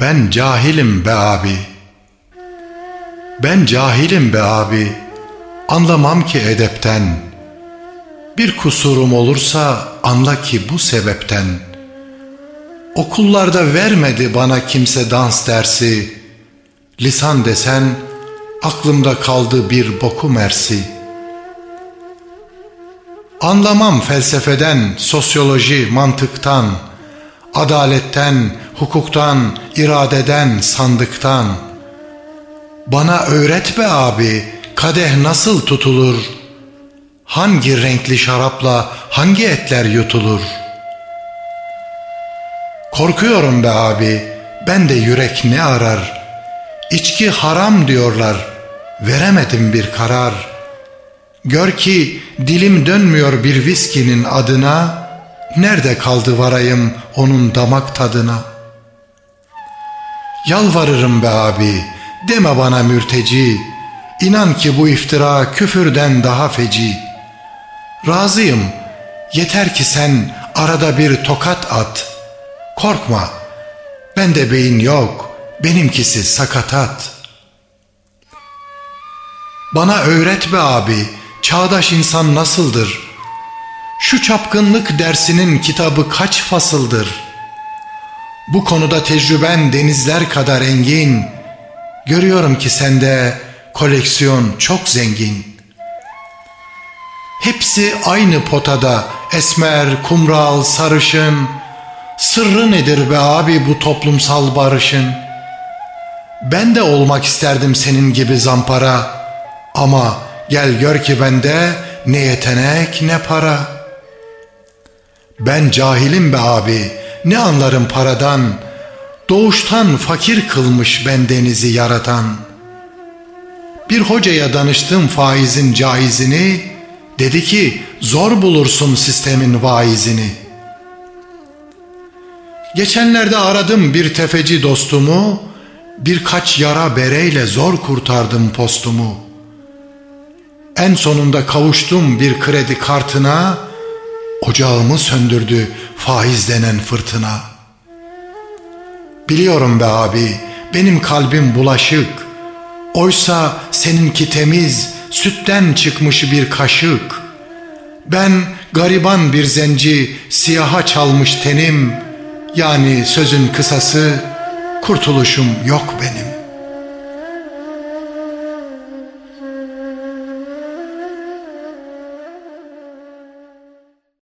Ben cahilim be abi. Ben cahilim be abi. Anlamam ki edepten. Bir kusurum olursa anla ki bu sebepten. Okullarda vermedi bana kimse dans dersi. Lisan desen aklımda kaldı bir boku mersi. Anlamam felsefeden, sosyoloji, mantıktan, adaletten, hukuktan, iradeden, sandıktan. Bana öğret be abi, kadeh nasıl tutulur? Hangi renkli şarapla hangi etler yutulur? Korkuyorum be abi, ben de yürek ne arar? İçki haram diyorlar, veremedim bir karar. Gör ki dilim dönmüyor bir viskinin adına, nerede kaldı varayım onun damak tadına? Yalvarırım be abi, deme bana mürteci, inan ki bu iftira küfürden daha feci. Razıyım, yeter ki sen arada bir tokat at. Korkma, bende beyin yok, benimkisi sakatat. Bana öğret be abi, çağdaş insan nasıldır? Şu çapkınlık dersinin kitabı kaç fasıldır? Bu konuda tecrüben denizler kadar engin. Görüyorum ki sende koleksiyon çok zengin. Hepsi aynı potada, esmer, kumral, sarışın. Sırrı nedir be abi bu toplumsal barışın? Ben de olmak isterdim senin gibi zampara. Ama gel gör ki bende ne yetenek ne para. Ben cahilim be abi, ne anlarım paradan. Doğuştan fakir kılmış ben denizi yaratan. Bir hocaya danıştım faizin caizini, dedi ki zor bulursun sistemin vaizini. Geçenlerde aradım bir tefeci dostumu, birkaç yara bereyle zor kurtardım postumu. En sonunda kavuştum bir kredi kartına, ocağımı söndürdü faiz denen fırtına. Biliyorum be abi, benim kalbim bulaşık. Oysa seninki temiz, sütten çıkmış bir kaşık. Ben gariban bir zenci, siyaha çalmış tenim. Yani sözün kısası, kurtuluşum yok benim.